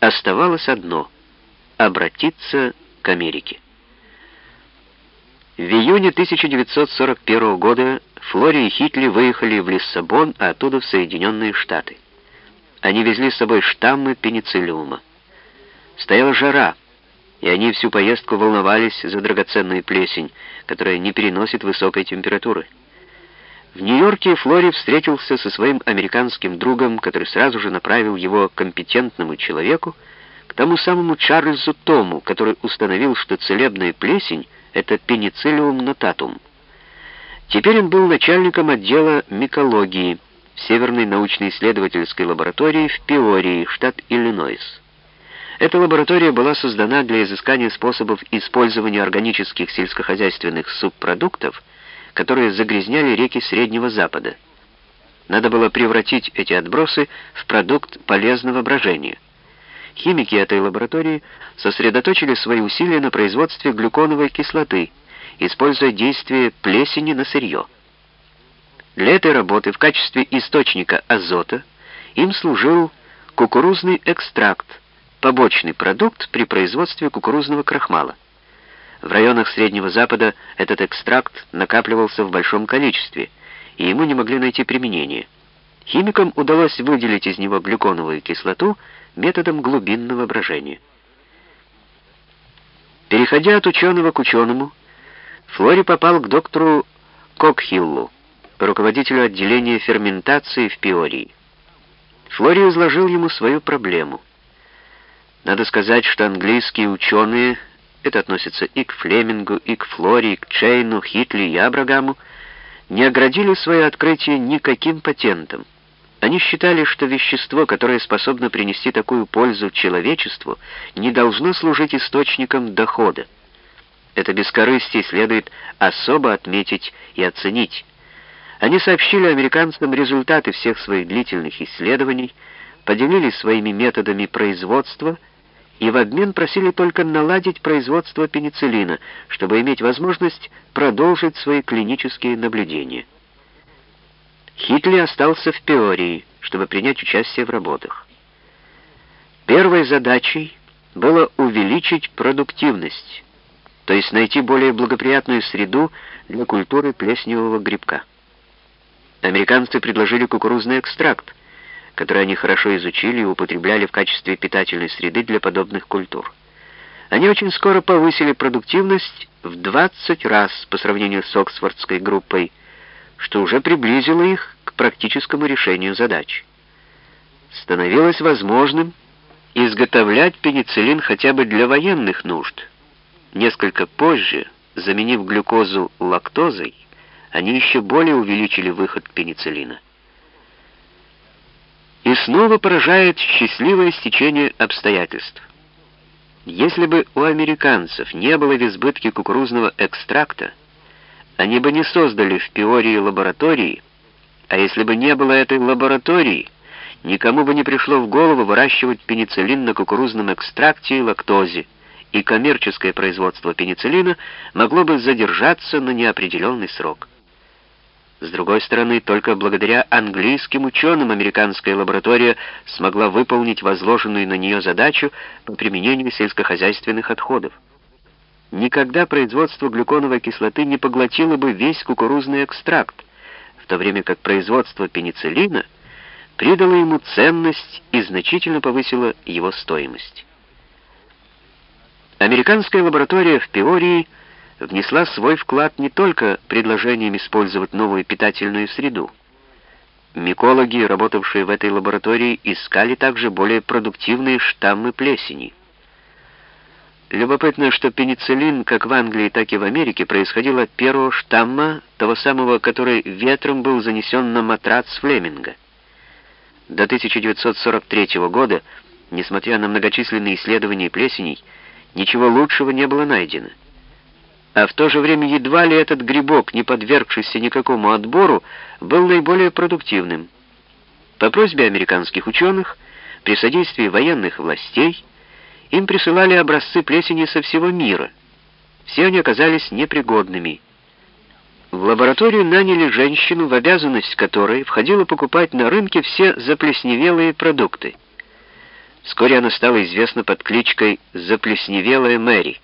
Оставалось одно — обратиться к Америке. В июне 1941 года Флори и Хитли выехали в Лиссабон, а оттуда в Соединенные Штаты. Они везли с собой штаммы пенициллиума. Стояла жара, и они всю поездку волновались за драгоценную плесень, которая не переносит высокой температуры. В Нью-Йорке Флори встретился со своим американским другом, который сразу же направил его компетентному человеку, к тому самому Чарльзу Тому, который установил, что целебная плесень — это пенициллиум нотатум. Теперь он был начальником отдела микологии в Северной научно-исследовательской лаборатории в Пиории, штат Иллинойс. Эта лаборатория была создана для изыскания способов использования органических сельскохозяйственных субпродуктов — которые загрязняли реки Среднего Запада. Надо было превратить эти отбросы в продукт полезного брожения. Химики этой лаборатории сосредоточили свои усилия на производстве глюконовой кислоты, используя действие плесени на сырье. Для этой работы в качестве источника азота им служил кукурузный экстракт, побочный продукт при производстве кукурузного крахмала. В районах Среднего Запада этот экстракт накапливался в большом количестве, и ему не могли найти применение. Химикам удалось выделить из него глюконовую кислоту методом глубинного брожения. Переходя от ученого к ученому, Флори попал к доктору Кокхиллу, руководителю отделения ферментации в Пиории. Флори изложил ему свою проблему. Надо сказать, что английские ученые это относится и к Флемингу, и к Флори, и к Чейну, Хитли и Абрагаму, не оградили свое открытие никаким патентом. Они считали, что вещество, которое способно принести такую пользу человечеству, не должно служить источником дохода. Это бескорыстие следует особо отметить и оценить. Они сообщили американцам результаты всех своих длительных исследований, поделились своими методами производства и в обмен просили только наладить производство пенициллина, чтобы иметь возможность продолжить свои клинические наблюдения. Хитли остался в Пиории, чтобы принять участие в работах. Первой задачей было увеличить продуктивность, то есть найти более благоприятную среду для культуры плесневого грибка. Американцы предложили кукурузный экстракт, которые они хорошо изучили и употребляли в качестве питательной среды для подобных культур. Они очень скоро повысили продуктивность в 20 раз по сравнению с Оксфордской группой, что уже приблизило их к практическому решению задач. Становилось возможным изготовлять пенициллин хотя бы для военных нужд. Несколько позже, заменив глюкозу лактозой, они еще более увеличили выход пенициллина. И снова поражает счастливое стечение обстоятельств. Если бы у американцев не было в избытке кукурузного экстракта, они бы не создали в Пиории лаборатории, а если бы не было этой лаборатории, никому бы не пришло в голову выращивать пенициллин на кукурузном экстракте и лактозе, и коммерческое производство пенициллина могло бы задержаться на неопределенный срок. С другой стороны, только благодаря английским ученым американская лаборатория смогла выполнить возложенную на нее задачу по применению сельскохозяйственных отходов. Никогда производство глюконовой кислоты не поглотило бы весь кукурузный экстракт, в то время как производство пенициллина придало ему ценность и значительно повысило его стоимость. Американская лаборатория в Пиории – внесла свой вклад не только предложением использовать новую питательную среду. Микологи, работавшие в этой лаборатории, искали также более продуктивные штаммы плесени. Любопытно, что пенициллин как в Англии, так и в Америке происходил от первого штамма, того самого, который ветром был занесен на матрац Флеминга. До 1943 года, несмотря на многочисленные исследования плесеней, ничего лучшего не было найдено а в то же время едва ли этот грибок, не подвергшийся никакому отбору, был наиболее продуктивным. По просьбе американских ученых, при содействии военных властей, им присылали образцы плесени со всего мира. Все они оказались непригодными. В лабораторию наняли женщину, в обязанность которой входило покупать на рынке все заплесневелые продукты. Вскоре она стала известна под кличкой «Заплесневелая Мэри».